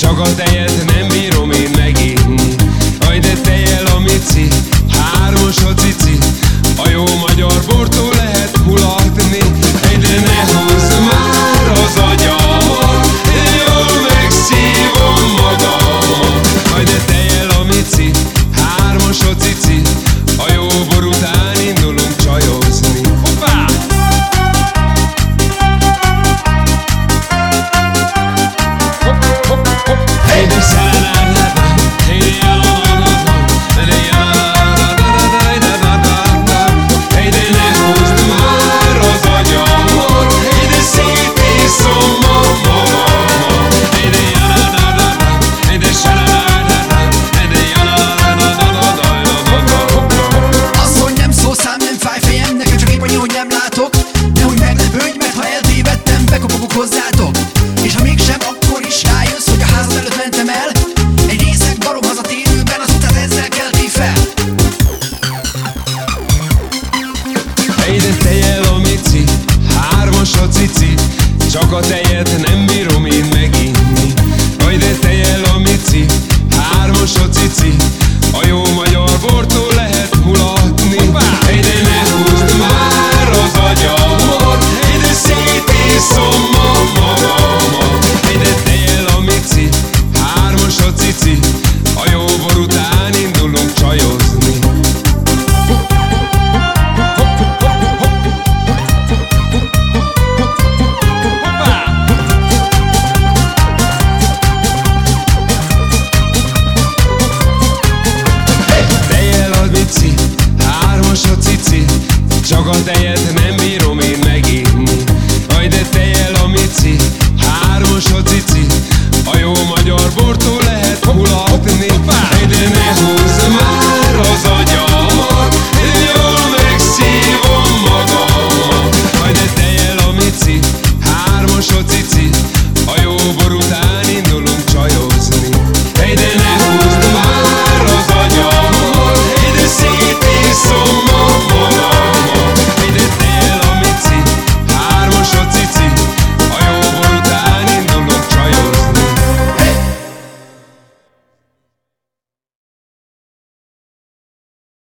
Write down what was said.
Csak a tejet a cici, csak a tejet nem bírom én megint. що